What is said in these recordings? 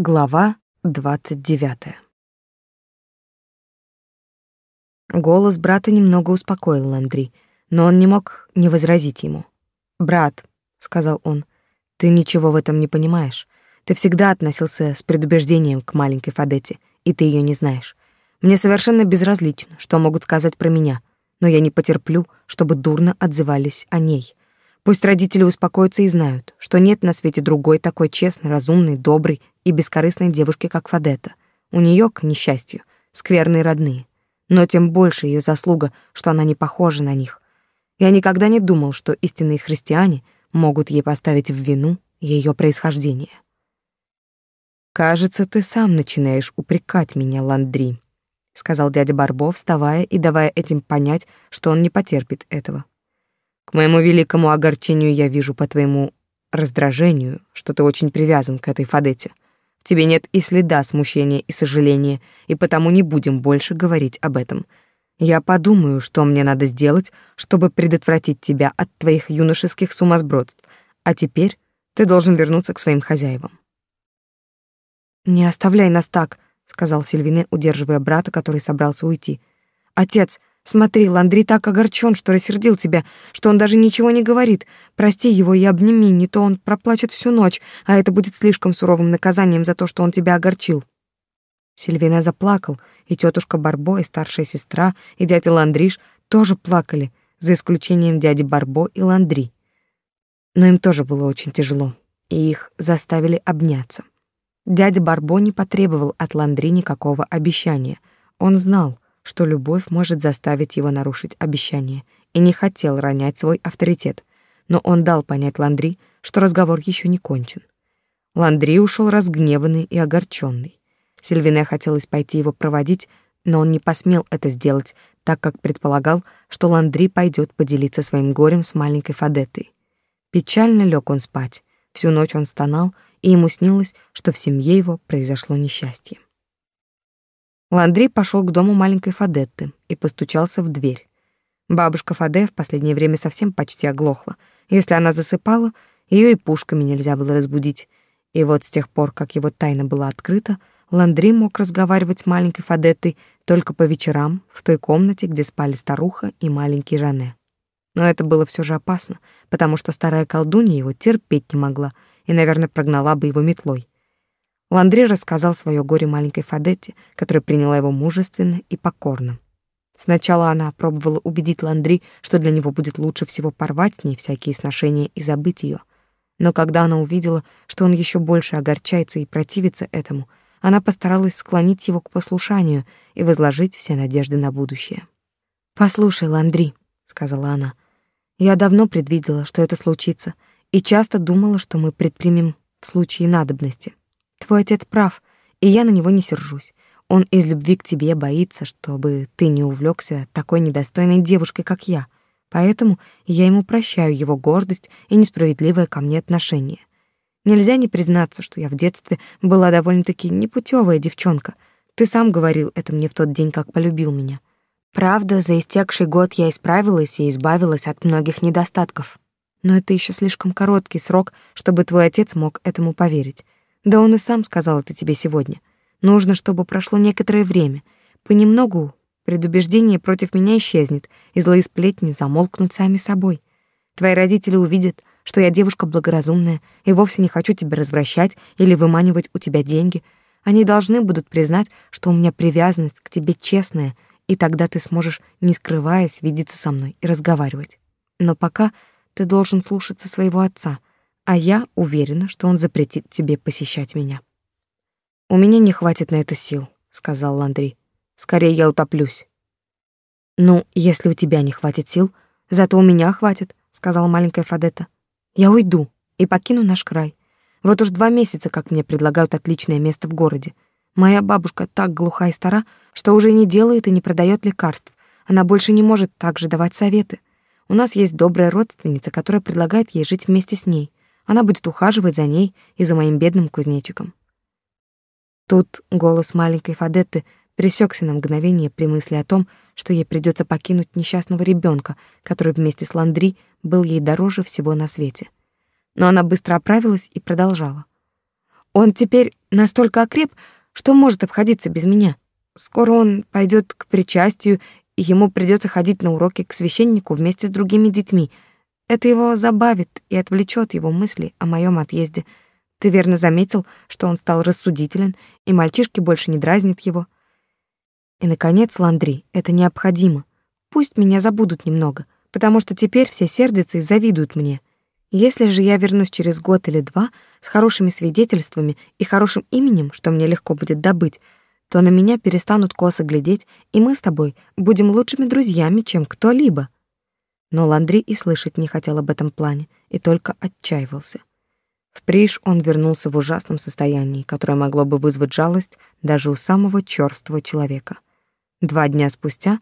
Глава двадцать девятая. Голос брата немного успокоил Ландри, но он не мог не возразить ему. «Брат», — сказал он, — «ты ничего в этом не понимаешь. Ты всегда относился с предубеждением к маленькой Фадете, и ты ее не знаешь. Мне совершенно безразлично, что могут сказать про меня, но я не потерплю, чтобы дурно отзывались о ней. Пусть родители успокоятся и знают, что нет на свете другой такой честной, разумной, доброй и бескорыстной девушки, как Фадета. У нее, к несчастью, скверные родные. Но тем больше ее заслуга, что она не похожа на них. Я никогда не думал, что истинные христиане могут ей поставить в вину ее происхождение. «Кажется, ты сам начинаешь упрекать меня, Ландри», — сказал дядя Барбо, вставая и давая этим понять, что он не потерпит этого. «К моему великому огорчению я вижу по твоему раздражению, что ты очень привязан к этой Фадете. В тебе нет и следа смущения и сожаления, и потому не будем больше говорить об этом. Я подумаю, что мне надо сделать, чтобы предотвратить тебя от твоих юношеских сумасбродств. А теперь ты должен вернуться к своим хозяевам. Не оставляй нас так, сказал Сильвине, удерживая брата, который собрался уйти. Отец, Смотри, Ландри так огорчен, что рассердил тебя, что он даже ничего не говорит. Прости его и обними, не то он проплачет всю ночь, а это будет слишком суровым наказанием за то, что он тебя огорчил». Сильвина заплакал, и тетушка Барбо, и старшая сестра, и дядя Ландриш тоже плакали, за исключением дяди Барбо и Ландри. Но им тоже было очень тяжело, и их заставили обняться. Дядя Барбо не потребовал от Ландри никакого обещания. Он знал — что любовь может заставить его нарушить обещание, и не хотел ронять свой авторитет, но он дал понять Ландри, что разговор еще не кончен. Ландри ушел разгневанный и огорченный. Сильвине хотелось пойти его проводить, но он не посмел это сделать, так как предполагал, что Ландри пойдет поделиться своим горем с маленькой Фадеттой. Печально лег он спать. Всю ночь он стонал, и ему снилось, что в семье его произошло несчастье. Ландри пошел к дому маленькой Фадетты и постучался в дверь. Бабушка Фаде в последнее время совсем почти оглохла. Если она засыпала, ее и пушками нельзя было разбудить. И вот с тех пор, как его тайна была открыта, Ландри мог разговаривать с маленькой Фадеттой только по вечерам в той комнате, где спали старуха и маленький Жане. Но это было все же опасно, потому что старая колдунья его терпеть не могла и, наверное, прогнала бы его метлой. Ландри рассказал свое горе маленькой Фадетте, которая приняла его мужественно и покорно. Сначала она пробовала убедить Ландри, что для него будет лучше всего порвать с ней всякие сношения и забыть ее. Но когда она увидела, что он еще больше огорчается и противится этому, она постаралась склонить его к послушанию и возложить все надежды на будущее. «Послушай, Ландри», — сказала она, — «я давно предвидела, что это случится, и часто думала, что мы предпримем в случае надобности. Твой отец прав, и я на него не сержусь. Он из любви к тебе боится, чтобы ты не увлекся такой недостойной девушкой, как я. Поэтому я ему прощаю его гордость и несправедливое ко мне отношение. Нельзя не признаться, что я в детстве была довольно-таки непутевая девчонка. Ты сам говорил это мне в тот день, как полюбил меня. Правда, за истекший год я исправилась и избавилась от многих недостатков. Но это еще слишком короткий срок, чтобы твой отец мог этому поверить. Да он и сам сказал это тебе сегодня. Нужно, чтобы прошло некоторое время. Понемногу предубеждение против меня исчезнет, и злые сплетни замолкнут сами собой. Твои родители увидят, что я девушка благоразумная и вовсе не хочу тебя развращать или выманивать у тебя деньги. Они должны будут признать, что у меня привязанность к тебе честная, и тогда ты сможешь, не скрываясь, видеться со мной и разговаривать. Но пока ты должен слушаться своего отца — а я уверена, что он запретит тебе посещать меня. У меня не хватит на это сил, сказал Ландри. Скорее я утоплюсь. Ну, если у тебя не хватит сил, зато у меня хватит, сказала маленькая Фадета. Я уйду и покину наш край. Вот уж два месяца, как мне предлагают отличное место в городе. Моя бабушка так глуха и стара, что уже не делает и не продает лекарств. Она больше не может так же давать советы. У нас есть добрая родственница, которая предлагает ей жить вместе с ней. Она будет ухаживать за ней и за моим бедным кузнечиком. Тут голос маленькой Фадетты пресекся на мгновение при мысли о том, что ей придется покинуть несчастного ребенка, который вместе с Ландри был ей дороже всего на свете. Но она быстро оправилась и продолжала. Он теперь настолько окреп, что может обходиться без меня. Скоро он пойдет к причастию, и ему придется ходить на уроки к священнику вместе с другими детьми. Это его забавит и отвлечет его мысли о моем отъезде. Ты верно заметил, что он стал рассудителен, и мальчишки больше не дразнят его. И, наконец, Ландри, это необходимо. Пусть меня забудут немного, потому что теперь все сердятся и завидуют мне. Если же я вернусь через год или два с хорошими свидетельствами и хорошим именем, что мне легко будет добыть, то на меня перестанут косо глядеть, и мы с тобой будем лучшими друзьями, чем кто-либо. Но Ландри и слышать не хотел об этом плане, и только отчаивался. В Приш он вернулся в ужасном состоянии, которое могло бы вызвать жалость даже у самого чёрствого человека. Два дня спустя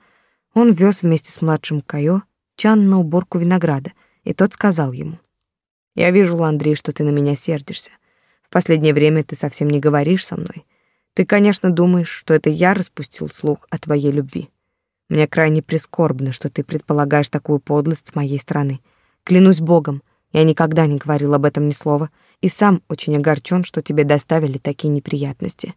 он вез вместе с младшим Кайо Чан на уборку винограда, и тот сказал ему, «Я вижу, Ландри, что ты на меня сердишься. В последнее время ты совсем не говоришь со мной. Ты, конечно, думаешь, что это я распустил слух о твоей любви. Мне крайне прискорбно, что ты предполагаешь такую подлость с моей стороны. Клянусь Богом, я никогда не говорил об этом ни слова, и сам очень огорчен, что тебе доставили такие неприятности.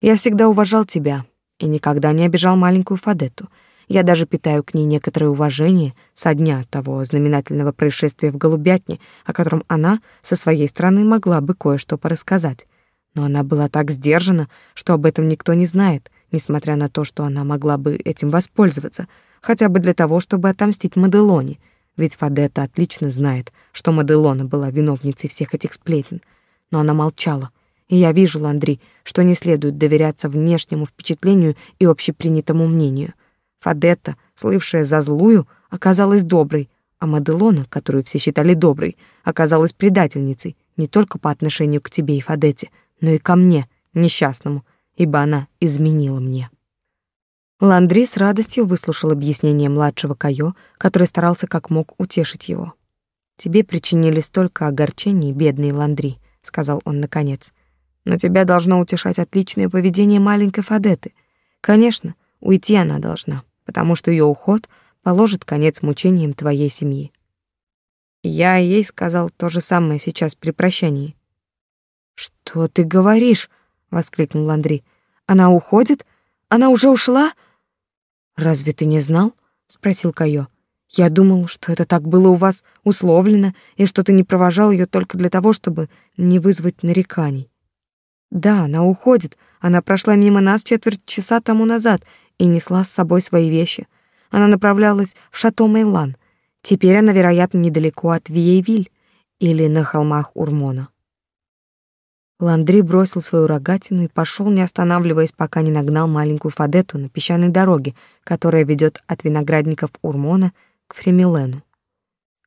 Я всегда уважал тебя и никогда не обижал маленькую Фадетту. Я даже питаю к ней некоторое уважение со дня того знаменательного происшествия в Голубятне, о котором она со своей стороны могла бы кое-что порассказать но она была так сдержана, что об этом никто не знает, несмотря на то, что она могла бы этим воспользоваться, хотя бы для того, чтобы отомстить Маделоне, ведь Фадетта отлично знает, что Маделона была виновницей всех этих сплетен. Но она молчала, и я вижу, Ландри, что не следует доверяться внешнему впечатлению и общепринятому мнению. Фадетта, слывшая за злую, оказалась доброй, а Маделона, которую все считали доброй, оказалась предательницей не только по отношению к тебе и Фадетте, но и ко мне, несчастному, ибо она изменила мне. Ландри с радостью выслушал объяснение младшего Кайо, который старался как мог утешить его. «Тебе причинили столько огорчений, бедный Ландри», — сказал он наконец. «Но тебя должно утешать отличное поведение маленькой Фадеты. Конечно, уйти она должна, потому что ее уход положит конец мучениям твоей семьи». Я ей сказал то же самое сейчас при прощании. «Что ты говоришь?» — воскликнул Андрей. «Она уходит? Она уже ушла?» «Разве ты не знал?» — спросил Кайо. «Я думал, что это так было у вас условлено, и что ты не провожал ее только для того, чтобы не вызвать нареканий». «Да, она уходит. Она прошла мимо нас четверть часа тому назад и несла с собой свои вещи. Она направлялась в шато Мейлан. Теперь она, вероятно, недалеко от Виевиль или на холмах Урмона». Ландри бросил свою рогатину и пошел, не останавливаясь, пока не нагнал маленькую Фадету на песчаной дороге, которая ведет от виноградников Урмона к Фремилену.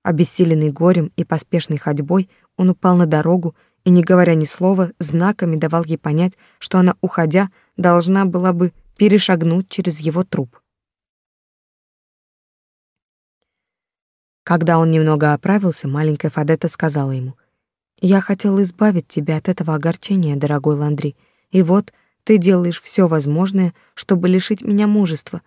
Обессиленный горем и поспешной ходьбой, он упал на дорогу и, не говоря ни слова, знаками давал ей понять, что она, уходя, должна была бы перешагнуть через его труп. Когда он немного оправился, маленькая Фадета сказала ему, я хотела избавить тебя от этого огорчения, дорогой Ландри. И вот ты делаешь все возможное, чтобы лишить меня мужества.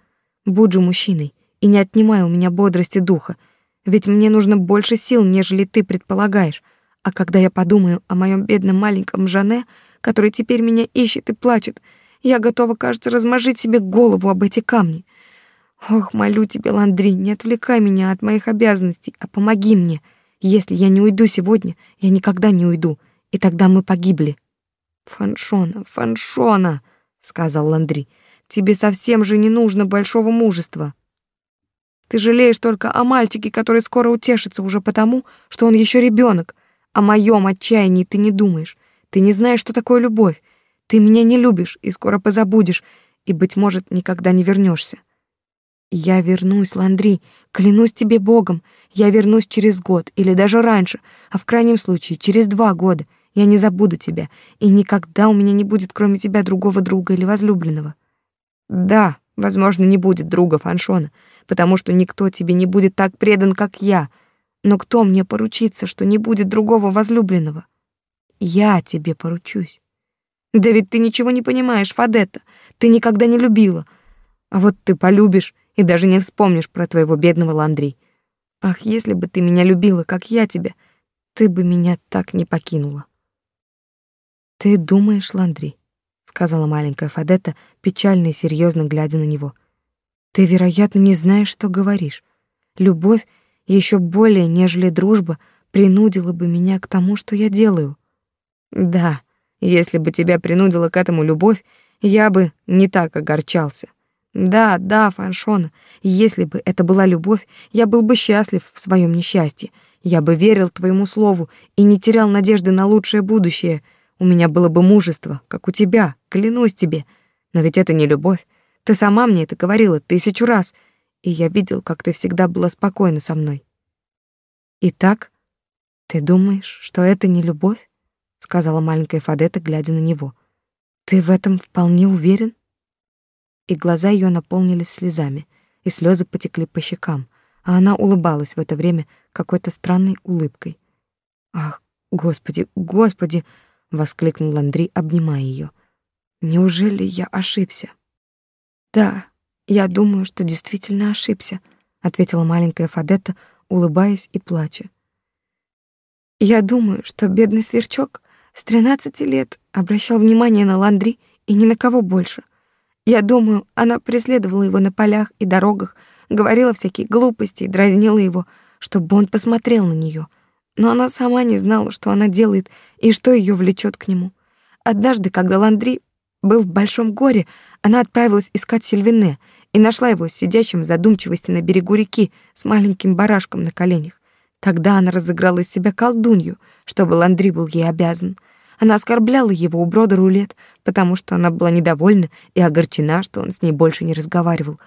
Будь же мужчиной и не отнимай у меня бодрости духа, ведь мне нужно больше сил, нежели ты предполагаешь. А когда я подумаю о моем бедном маленьком Жане, который теперь меня ищет и плачет, я готова, кажется, размажить себе голову об эти камни. Ох, молю тебя, Ландри, не отвлекай меня от моих обязанностей, а помоги мне — если я не уйду сегодня, я никогда не уйду, и тогда мы погибли. Фаншона, Фаншона, сказал Ландри. Тебе совсем же не нужно большого мужества. Ты жалеешь только о мальчике, который скоро утешится уже потому, что он еще ребенок. О моем отчаянии ты не думаешь. Ты не знаешь, что такое любовь. Ты меня не любишь и скоро позабудешь, и, быть может, никогда не вернешься. Я вернусь, Ландри, клянусь тебе Богом. Я вернусь через год или даже раньше, а в крайнем случае через два года. Я не забуду тебя, и никогда у меня не будет кроме тебя другого друга или возлюбленного. Да, возможно, не будет друга Фаншона, потому что никто тебе не будет так предан, как я. Но кто мне поручится, что не будет другого возлюбленного? Я тебе поручусь. Да ведь ты ничего не понимаешь, Фадетта. Ты никогда не любила. А вот ты полюбишь и даже не вспомнишь про твоего бедного Ландри. Ах, если бы ты меня любила, как я тебя, ты бы меня так не покинула. Ты думаешь, Ландри, сказала маленькая Фадетта, печально и серьезно глядя на него. Ты, вероятно, не знаешь, что говоришь. Любовь еще более, нежели дружба, принудила бы меня к тому, что я делаю. Да, если бы тебя принудила к этому любовь, я бы не так огорчался. Да, да, Фаншона, если бы это была любовь, я был бы счастлив в своем несчастье. Я бы верил твоему слову и не терял надежды на лучшее будущее. У меня было бы мужество, как у тебя, клянусь тебе. Но ведь это не любовь. Ты сама мне это говорила тысячу раз, и я видел, как ты всегда была спокойна со мной. Итак, ты думаешь, что это не любовь? сказала маленькая Фадета, глядя на него. Ты в этом вполне уверен? И глаза ее наполнились слезами, и слезы потекли по щекам, а она улыбалась в это время какой-то странной улыбкой. Ах, господи, господи, воскликнул Андрей, обнимая ее. Неужели я ошибся? Да, я думаю, что действительно ошибся, ответила маленькая Фадетта, улыбаясь и плача. Я думаю, что бедный сверчок с тринадцати лет обращал внимание на Ландри и ни на кого больше. Я думаю, она преследовала его на полях и дорогах, говорила всякие глупости и дразнила его, чтобы он посмотрел на нее. Но она сама не знала, что она делает и что ее влечет к нему. Однажды, когда Ландри был в большом горе, она отправилась искать Сильвине и нашла его сидящим в задумчивости на берегу реки с маленьким барашком на коленях. Тогда она разыграла из себя колдунью, чтобы Ландри был ей обязан. Она оскорбляла его у брода рулет, потому что она была недовольна и огорчена, что он с ней больше не разговаривал.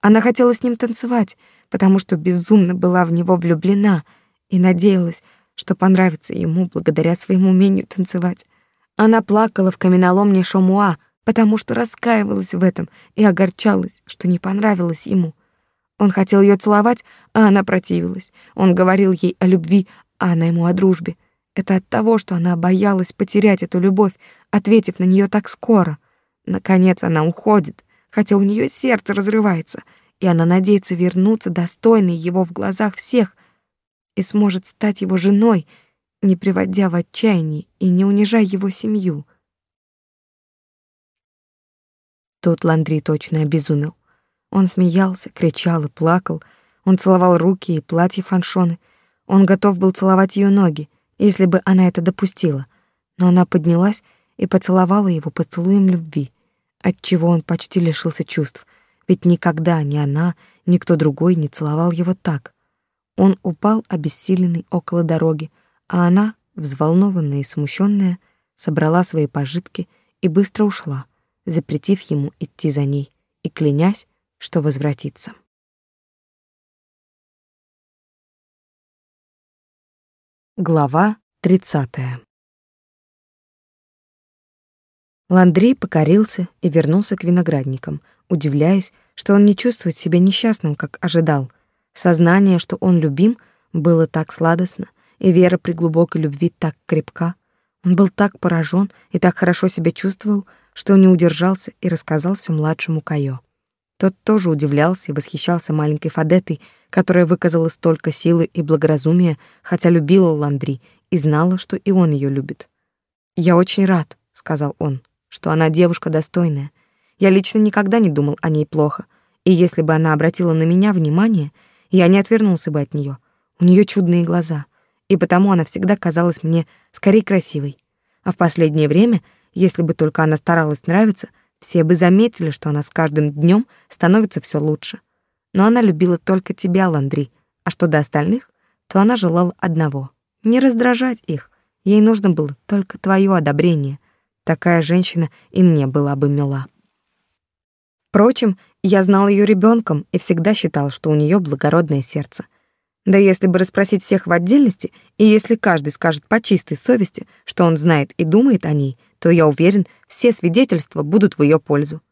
Она хотела с ним танцевать, потому что безумно была в него влюблена и надеялась, что понравится ему благодаря своему умению танцевать. Она плакала в каменоломне Шомуа, потому что раскаивалась в этом и огорчалась, что не понравилось ему. Он хотел ее целовать, а она противилась. Он говорил ей о любви, а она ему о дружбе. Это от того, что она боялась потерять эту любовь, ответив на нее так скоро. Наконец она уходит, хотя у нее сердце разрывается, и она надеется вернуться достойной его в глазах всех и сможет стать его женой, не приводя в отчаяние и не унижая его семью. Тут Ландри точно обезумел. Он смеялся, кричал и плакал. Он целовал руки и платье фаншоны. Он готов был целовать ее ноги, если бы она это допустила. Но она поднялась и поцеловала его поцелуем любви, отчего он почти лишился чувств, ведь никогда ни она, ни кто другой не целовал его так. Он упал обессиленный около дороги, а она, взволнованная и смущенная, собрала свои пожитки и быстро ушла, запретив ему идти за ней и клянясь, что возвратится. Глава 30. Ландри покорился и вернулся к виноградникам, удивляясь, что он не чувствует себя несчастным, как ожидал. Сознание, что он любим, было так сладостно, и вера при глубокой любви так крепка. Он был так поражен и так хорошо себя чувствовал, что не удержался и рассказал все младшему Кайо. Тот тоже удивлялся и восхищался маленькой Фадетой, которая выказала столько силы и благоразумия, хотя любила Ландри и знала, что и он ее любит. «Я очень рад», — сказал он, — «что она девушка достойная. Я лично никогда не думал о ней плохо, и если бы она обратила на меня внимание, я не отвернулся бы от нее. У нее чудные глаза, и потому она всегда казалась мне скорее красивой. А в последнее время, если бы только она старалась нравиться, — все бы заметили, что она с каждым днем становится все лучше. Но она любила только тебя, Ландри, а что до остальных, то она желала одного — не раздражать их. Ей нужно было только твое одобрение. Такая женщина и мне была бы мила. Впрочем, я знал ее ребенком и всегда считал, что у нее благородное сердце. Да если бы расспросить всех в отдельности, и если каждый скажет по чистой совести, что он знает и думает о ней, то, я уверен, все свидетельства будут в ее пользу.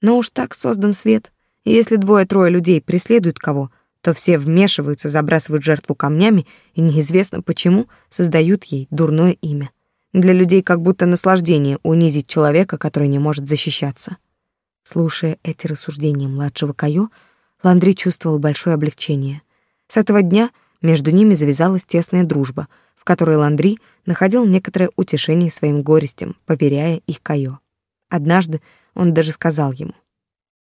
Но уж так создан свет, и если двое-трое людей преследуют кого, то все вмешиваются, забрасывают жертву камнями и неизвестно почему создают ей дурное имя. Для людей как будто наслаждение унизить человека, который не может защищаться. Слушая эти рассуждения младшего Кайо, Ландри чувствовал большое облегчение. С этого дня между ними завязалась тесная дружба — которой Ландри находил некоторое утешение своим горестям, поверяя их Кайо. Однажды он даже сказал ему,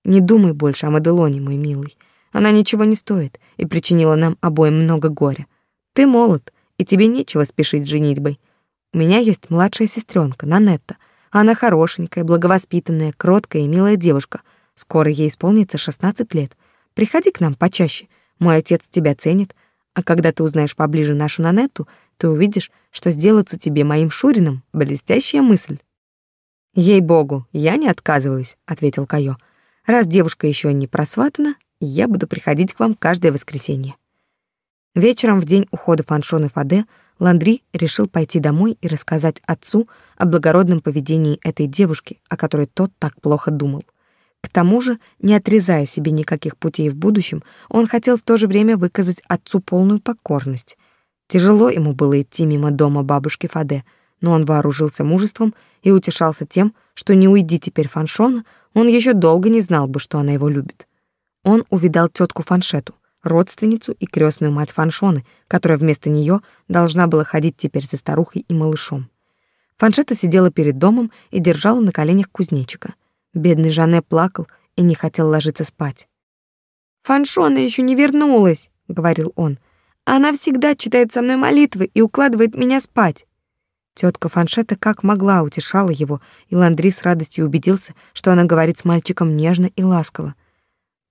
«Не думай больше о Маделоне, мой милый. Она ничего не стоит и причинила нам обоим много горя. Ты молод, и тебе нечего спешить с женитьбой. У меня есть младшая сестренка, Нанетта. Она хорошенькая, благовоспитанная, кроткая и милая девушка. Скоро ей исполнится 16 лет. Приходи к нам почаще. Мой отец тебя ценит, а когда ты узнаешь поближе нашу Нанетту, ты увидишь, что сделаться тебе моим Шурином — блестящая мысль». «Ей-богу, я не отказываюсь», — ответил Кайо. «Раз девушка еще не просватана, я буду приходить к вам каждое воскресенье». Вечером в день ухода Фаншон и Фаде Ландри решил пойти домой и рассказать отцу о благородном поведении этой девушки, о которой тот так плохо думал. К тому же, не отрезая себе никаких путей в будущем, он хотел в то же время выказать отцу полную покорность. Тяжело ему было идти мимо дома бабушки Фаде, но он вооружился мужеством и утешался тем, что не уйди теперь Фаншона, он еще долго не знал бы, что она его любит. Он увидал тетку Фаншету, родственницу и крестную мать Фаншоны, которая вместо нее должна была ходить теперь за старухой и малышом. Фаншета сидела перед домом и держала на коленях кузнечика. Бедный Жанне плакал и не хотел ложиться спать. «Фаншона еще не вернулась», — говорил он. «Она всегда читает со мной молитвы и укладывает меня спать». Тетка Фаншета как могла утешала его, и Ландри с радостью убедился, что она говорит с мальчиком нежно и ласково.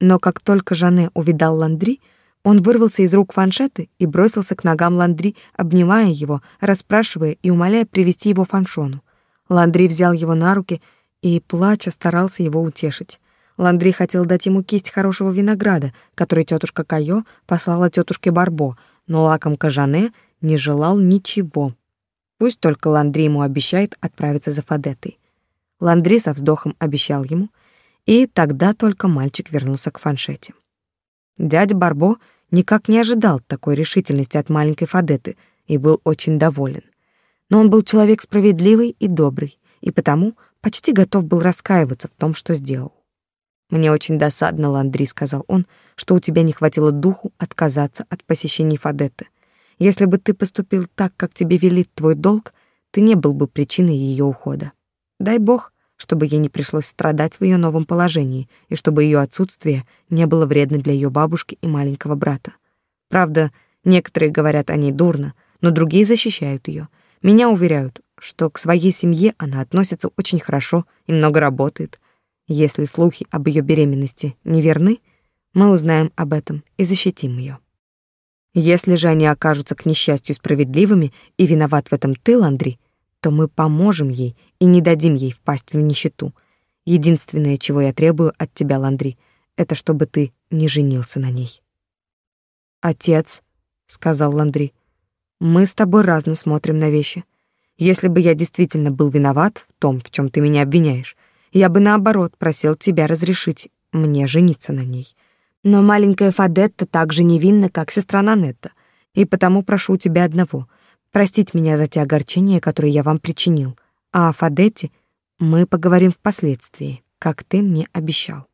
Но как только Жанне увидал Ландри, он вырвался из рук Фаншеты и бросился к ногам Ландри, обнимая его, расспрашивая и умоляя привести его Фаншону. Ландри взял его на руки и, плача, старался его утешить. Ландри хотел дать ему кисть хорошего винограда, который тетушка Кайо послала тетушке Барбо, но лакомка Жанне не желал ничего. Пусть только Ландри ему обещает отправиться за Фадетой. Ландри со вздохом обещал ему — и тогда только мальчик вернулся к фаншете. Дядя Барбо никак не ожидал такой решительности от маленькой Фадеты и был очень доволен. Но он был человек справедливый и добрый, и потому почти готов был раскаиваться в том, что сделал. «Мне очень досадно, Ландри», — сказал он, — «что у тебя не хватило духу отказаться от посещений Фадеты. Если бы ты поступил так, как тебе велит твой долг, ты не был бы причиной ее ухода. Дай бог, чтобы ей не пришлось страдать в ее новом положении и чтобы ее отсутствие не было вредно для ее бабушки и маленького брата. Правда, некоторые говорят о ней дурно, но другие защищают ее. Меня уверяют, что к своей семье она относится очень хорошо и много работает. Если слухи об ее беременности неверны, мы узнаем об этом и защитим ее. Если же они окажутся к несчастью справедливыми и виноват в этом ты, Ландри, то мы поможем ей и не дадим ей впасть в нищету. Единственное, чего я требую от тебя, Ландри, это чтобы ты не женился на ней. Отец, сказал Ландри, мы с тобой разно смотрим на вещи. Если бы я действительно был виноват в том, в чем ты меня обвиняешь, я бы наоборот просил тебя разрешить мне жениться на ней. Но маленькая Фадетта так же невинна, как сестра Нанетта, и потому прошу тебя одного — простить меня за те огорчения, которые я вам причинил. А о Фадете мы поговорим впоследствии, как ты мне обещал.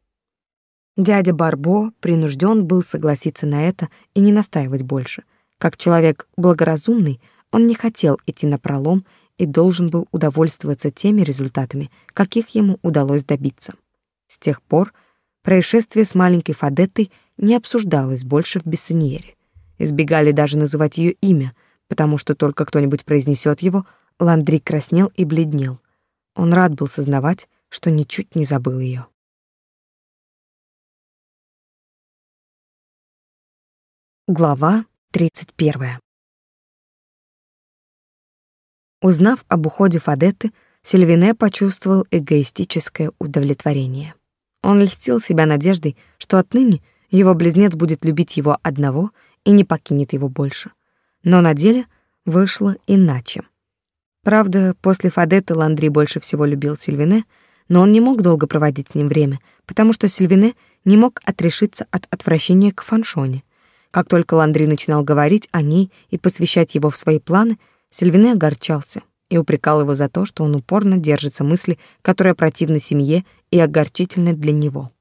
Дядя Барбо принужден был согласиться на это и не настаивать больше. Как человек благоразумный, он не хотел идти на пролом и должен был удовольствоваться теми результатами, каких ему удалось добиться. С тех пор происшествие с маленькой Фадеттой не обсуждалось больше в Бессоньере. Избегали даже называть ее имя — потому что только кто-нибудь произнесет его, Ландри краснел и бледнел. Он рад был сознавать, что ничуть не забыл ее. Глава 31. Узнав об уходе Фадетты, Сильвине почувствовал эгоистическое удовлетворение. Он льстил себя надеждой, что отныне его близнец будет любить его одного и не покинет его больше. Но на деле вышло иначе. Правда, после Фадетты Ландри больше всего любил Сильвине, но он не мог долго проводить с ним время, потому что Сильвине не мог отрешиться от отвращения к Фаншоне. Как только Ландри начинал говорить о ней и посвящать его в свои планы, Сильвине огорчался и упрекал его за то, что он упорно держится мысли, которая противна семье и огорчительна для него.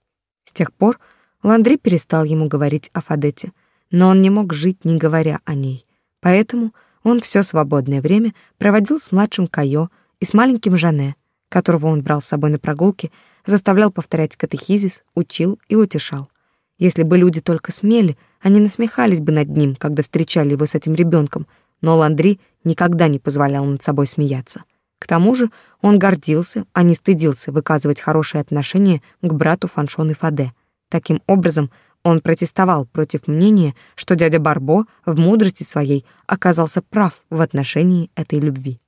С тех пор Ландри перестал ему говорить о Фадете, но он не мог жить, не говоря о ней. Поэтому Он все свободное время проводил с младшим Кайо и с маленьким Жане, которого он брал с собой на прогулки, заставлял повторять катехизис, учил и утешал. Если бы люди только смели, они насмехались бы над ним, когда встречали его с этим ребенком, но Ландри никогда не позволял над собой смеяться. К тому же он гордился, а не стыдился выказывать хорошее отношение к брату Фаншон и Фаде. Таким образом, он протестовал против мнения, что дядя Барбо в мудрости своей оказался прав в отношении этой любви.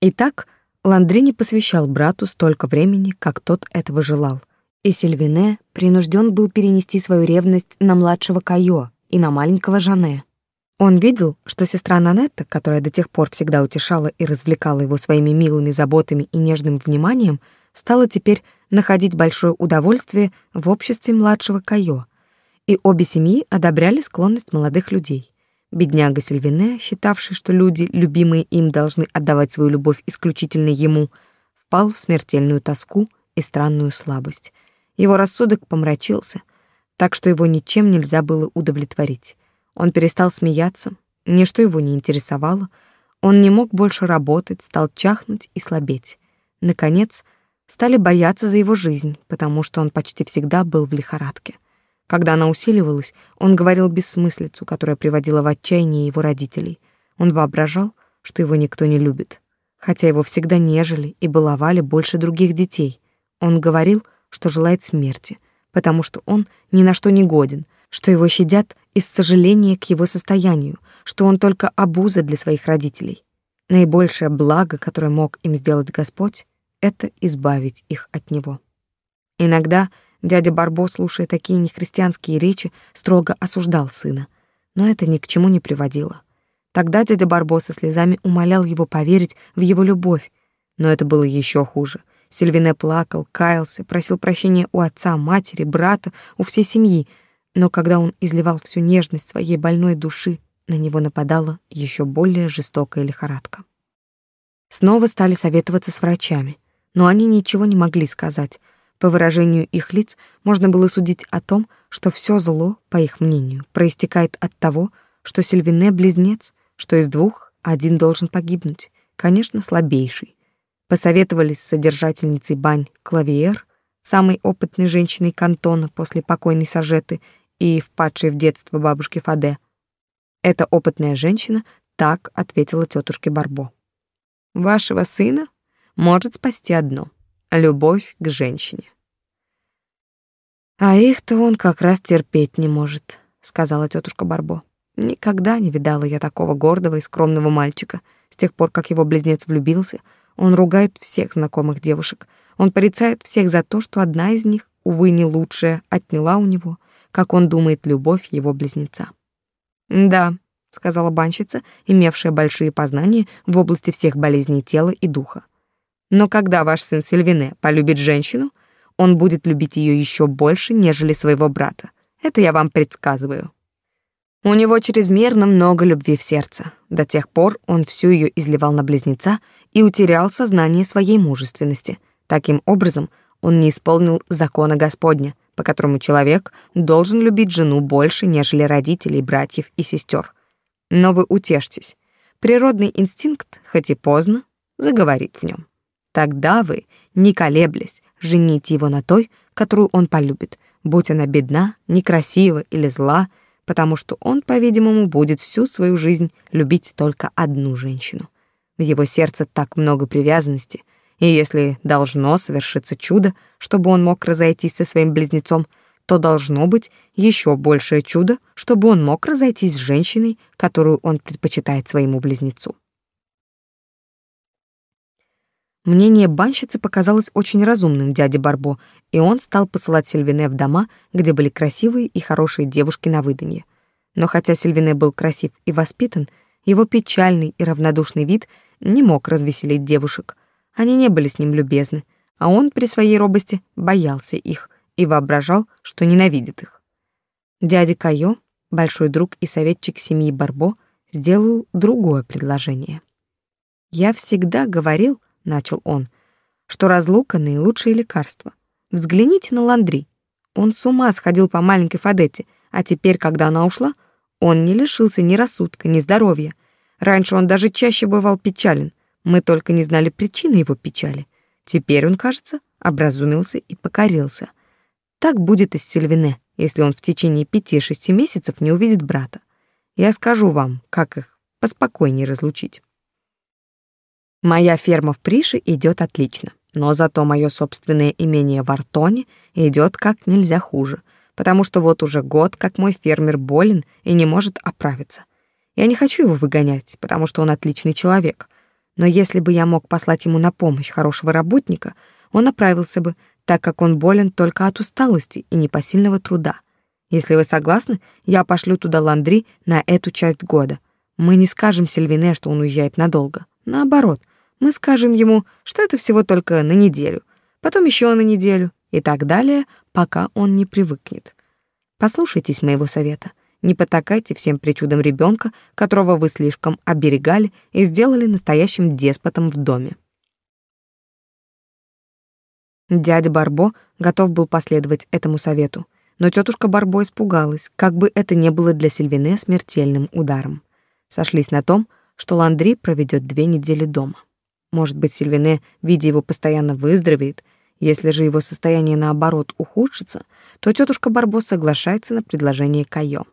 Итак, Ландри не посвящал брату столько времени, как тот этого желал, и Сильвине принужден был перенести свою ревность на младшего Кайо и на маленького Жане. Он видел, что сестра Нанетта, которая до тех пор всегда утешала и развлекала его своими милыми заботами и нежным вниманием, стала теперь находить большое удовольствие в обществе младшего Кайо, и обе семьи одобряли склонность молодых людей. Бедняга Сильвине, считавший, что люди, любимые им, должны отдавать свою любовь исключительно ему, впал в смертельную тоску и странную слабость. Его рассудок помрачился, так что его ничем нельзя было удовлетворить. Он перестал смеяться, ничто его не интересовало, он не мог больше работать, стал чахнуть и слабеть. Наконец, стали бояться за его жизнь, потому что он почти всегда был в лихорадке. Когда она усиливалась, он говорил бессмыслицу, которая приводила в отчаяние его родителей. Он воображал, что его никто не любит, хотя его всегда нежели и баловали больше других детей. Он говорил, что желает смерти, потому что он ни на что не годен, что его щадят из сожаления к его состоянию, что он только обуза для своих родителей. Наибольшее благо, которое мог им сделать Господь, это избавить их от него. Иногда дядя Барбо, слушая такие нехристианские речи, строго осуждал сына, но это ни к чему не приводило. Тогда дядя Барбо со слезами умолял его поверить в его любовь, но это было еще хуже. Сильвине плакал, каялся, просил прощения у отца, матери, брата, у всей семьи, но когда он изливал всю нежность своей больной души, на него нападала еще более жестокая лихорадка. Снова стали советоваться с врачами, но они ничего не могли сказать. По выражению их лиц можно было судить о том, что все зло, по их мнению, проистекает от того, что Сильвине — близнец, что из двух один должен погибнуть, конечно, слабейший. Посоветовались с содержательницей бань Клавиер, самой опытной женщиной кантона после покойной Сажеты и впадшей в детство бабушки Фаде. Эта опытная женщина так ответила тетушке Барбо. «Вашего сына может спасти одно — любовь к женщине». «А их-то он как раз терпеть не может», — сказала тетушка Барбо. «Никогда не видала я такого гордого и скромного мальчика. С тех пор, как его близнец влюбился, он ругает всех знакомых девушек. Он порицает всех за то, что одна из них, увы, не лучшая, отняла у него, как он думает, любовь его близнеца. «Да», — сказала банщица, имевшая большие познания в области всех болезней тела и духа. «Но когда ваш сын Сильвине полюбит женщину, он будет любить ее еще больше, нежели своего брата. Это я вам предсказываю». У него чрезмерно много любви в сердце. До тех пор он всю ее изливал на близнеца и утерял сознание своей мужественности. Таким образом, он не исполнил закона Господня — по которому человек должен любить жену больше, нежели родителей, братьев и сестер. Но вы утешьтесь. Природный инстинкт, хоть и поздно, заговорит в нем. Тогда вы, не колеблясь, жените его на той, которую он полюбит, будь она бедна, некрасива или зла, потому что он, по-видимому, будет всю свою жизнь любить только одну женщину. В его сердце так много привязанности — и если должно совершиться чудо, чтобы он мог разойтись со своим близнецом, то должно быть еще большее чудо, чтобы он мог разойтись с женщиной, которую он предпочитает своему близнецу. Мнение банщицы показалось очень разумным дяде Барбо, и он стал посылать Сильвине в дома, где были красивые и хорошие девушки на выданье. Но хотя Сильвине был красив и воспитан, его печальный и равнодушный вид не мог развеселить девушек — они не были с ним любезны, а он при своей робости боялся их и воображал, что ненавидит их. Дядя Кайо, большой друг и советчик семьи Барбо, сделал другое предложение. «Я всегда говорил, — начал он, — что разлука — наилучшее лекарство. Взгляните на Ландри. Он с ума сходил по маленькой Фадете, а теперь, когда она ушла, он не лишился ни рассудка, ни здоровья. Раньше он даже чаще бывал печален. Мы только не знали причины его печали. Теперь он, кажется, образумился и покорился. Так будет и с Сильвине, если он в течение пяти-шести месяцев не увидит брата. Я скажу вам, как их поспокойнее разлучить. Моя ферма в Прише идет отлично, но зато мое собственное имение в Артоне идет как нельзя хуже, потому что вот уже год, как мой фермер болен и не может оправиться. Я не хочу его выгонять, потому что он отличный человек. Но если бы я мог послать ему на помощь хорошего работника, он оправился бы, так как он болен только от усталости и непосильного труда. Если вы согласны, я пошлю туда Ландри на эту часть года. Мы не скажем Сильвине, что он уезжает надолго. Наоборот, мы скажем ему, что это всего только на неделю, потом еще на неделю и так далее, пока он не привыкнет. Послушайтесь моего совета — не потакайте всем причудам ребенка, которого вы слишком оберегали и сделали настоящим деспотом в доме. Дядя Барбо готов был последовать этому совету, но тетушка Барбо испугалась, как бы это не было для Сильвине смертельным ударом. Сошлись на том, что Ландри проведет две недели дома. Может быть, Сильвине, видя его постоянно, выздоровеет. Если же его состояние наоборот ухудшится, то тетушка Барбо соглашается на предложение Кайо.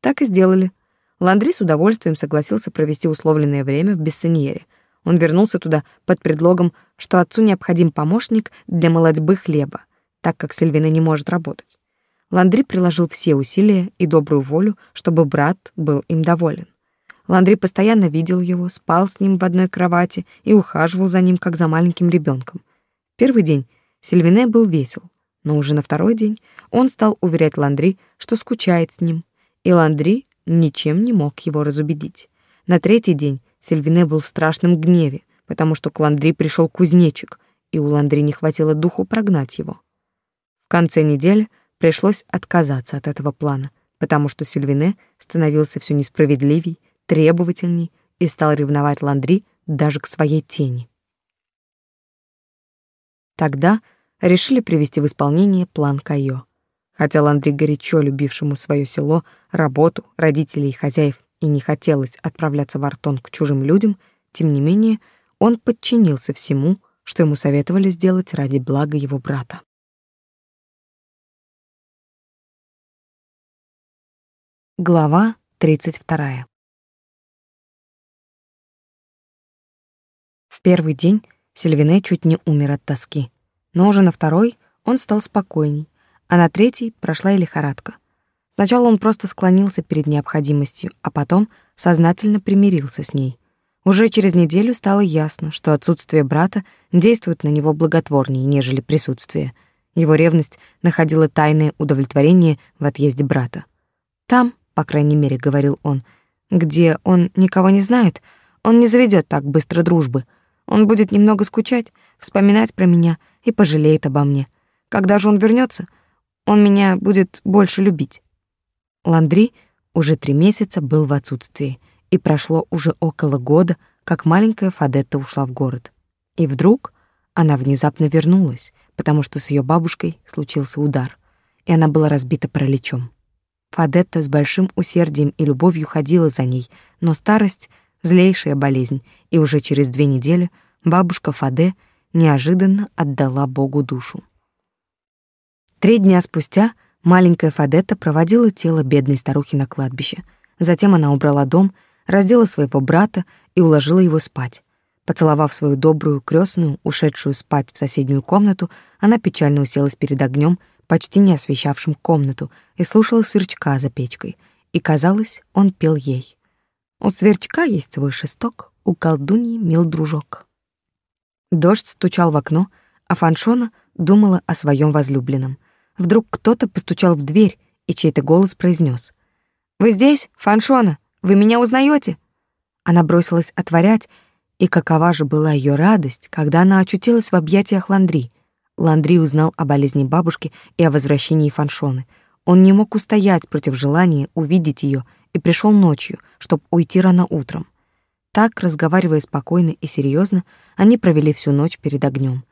Так и сделали. Ландри с удовольствием согласился провести условленное время в Бессеньере. Он вернулся туда под предлогом, что отцу необходим помощник для молодьбы хлеба, так как Сильвина не может работать. Ландри приложил все усилия и добрую волю, чтобы брат был им доволен. Ландри постоянно видел его, спал с ним в одной кровати и ухаживал за ним, как за маленьким ребенком. Первый день Сильвине был весел, но уже на второй день он стал уверять Ландри, что скучает с ним, и Ландри ничем не мог его разубедить. На третий день Сильвине был в страшном гневе, потому что к Ландри пришел кузнечик, и у Ландри не хватило духу прогнать его. В конце недели пришлось отказаться от этого плана, потому что Сильвине становился все несправедливей, требовательней и стал ревновать Ландри даже к своей тени. Тогда решили привести в исполнение план Кайо. Хотя Ландри горячо любившему свое село, работу, родителей и хозяев и не хотелось отправляться в Артон к чужим людям, тем не менее он подчинился всему, что ему советовали сделать ради блага его брата. Глава 32. В первый день Сильвине чуть не умер от тоски, но уже на второй он стал спокойней, а на третий прошла и лихорадка. Сначала он просто склонился перед необходимостью, а потом сознательно примирился с ней. Уже через неделю стало ясно, что отсутствие брата действует на него благотворнее, нежели присутствие. Его ревность находила тайное удовлетворение в отъезде брата. Там, по крайней мере, говорил он, где он никого не знает, он не заведет так быстро дружбы. Он будет немного скучать, вспоминать про меня и пожалеет обо мне. Когда же он вернется, он меня будет больше любить. Ландри уже три месяца был в отсутствии, и прошло уже около года, как маленькая Фадетта ушла в город. И вдруг она внезапно вернулась, потому что с ее бабушкой случился удар, и она была разбита параличом. Фадетта с большим усердием и любовью ходила за ней, но старость — злейшая болезнь, и уже через две недели бабушка Фаде неожиданно отдала Богу душу. Три дня спустя маленькая Фадетта проводила тело бедной старухи на кладбище. Затем она убрала дом, раздела своего брата и уложила его спать. Поцеловав свою добрую крестную, ушедшую спать в соседнюю комнату, она печально уселась перед огнем, почти не освещавшим комнату, и слушала сверчка за печкой. И, казалось, он пел ей. «У сверчка есть свой шесток, у колдуньи мил дружок». Дождь стучал в окно, а Фаншона думала о своем возлюбленном. Вдруг кто-то постучал в дверь, и чей-то голос произнес: «Вы здесь, Фаншона? Вы меня узнаете?» Она бросилась отворять, и какова же была ее радость, когда она очутилась в объятиях Ландри. Ландри узнал о болезни бабушки и о возвращении Фаншоны. Он не мог устоять против желания увидеть ее и пришел ночью, чтобы уйти рано утром. Так, разговаривая спокойно и серьезно, они провели всю ночь перед огнем.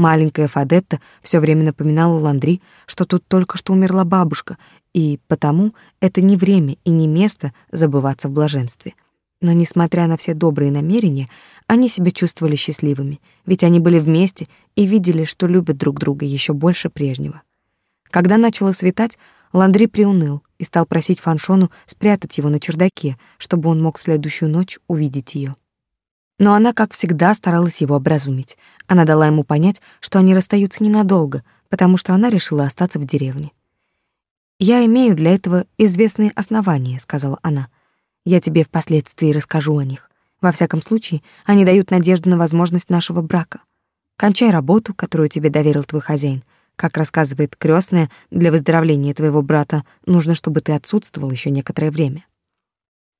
Маленькая Фадетта все время напоминала Ландри, что тут только что умерла бабушка, и потому это не время и не место забываться в блаженстве. Но, несмотря на все добрые намерения, они себя чувствовали счастливыми, ведь они были вместе и видели, что любят друг друга еще больше прежнего. Когда начало светать, Ландри приуныл и стал просить Фаншону спрятать его на чердаке, чтобы он мог в следующую ночь увидеть ее. Но она, как всегда, старалась его образумить. Она дала ему понять, что они расстаются ненадолго, потому что она решила остаться в деревне. «Я имею для этого известные основания», — сказала она. «Я тебе впоследствии расскажу о них. Во всяком случае, они дают надежду на возможность нашего брака. Кончай работу, которую тебе доверил твой хозяин. Как рассказывает крестная, для выздоровления твоего брата нужно, чтобы ты отсутствовал еще некоторое время.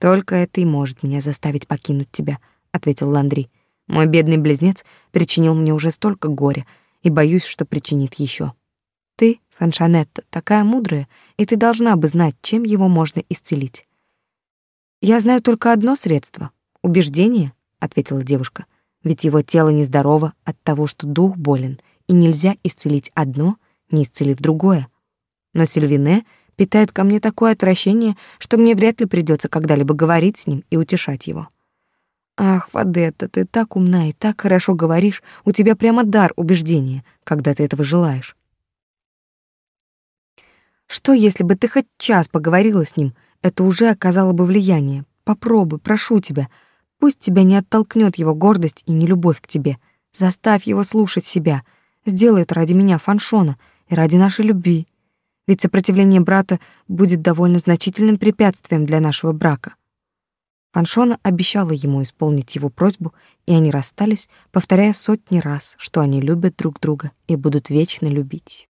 Только это и может меня заставить покинуть тебя, ответил Ландри. Мой бедный близнец причинил мне уже столько горя, и боюсь, что причинит еще. Ты, Фаншанетта, такая мудрая, и ты должна бы знать, чем его можно исцелить. Я знаю только одно средство убеждение, ответила девушка. Ведь его тело нездорово от того, что дух болен, и нельзя исцелить одно, не исцелив другое. Но Сильвине питает ко мне такое отвращение, что мне вряд ли придется когда-либо говорить с ним и утешать его. Ах, Фадетта, ты так умна и так хорошо говоришь, у тебя прямо дар убеждения, когда ты этого желаешь. Что, если бы ты хоть час поговорила с ним, это уже оказало бы влияние. Попробуй, прошу тебя. Пусть тебя не оттолкнет его гордость и нелюбовь к тебе. Заставь его слушать себя. Сделай это ради меня, Фаншона, и ради нашей любви. Ведь сопротивление брата будет довольно значительным препятствием для нашего брака. Фаншона обещала ему исполнить его просьбу, и они расстались, повторяя сотни раз, что они любят друг друга и будут вечно любить.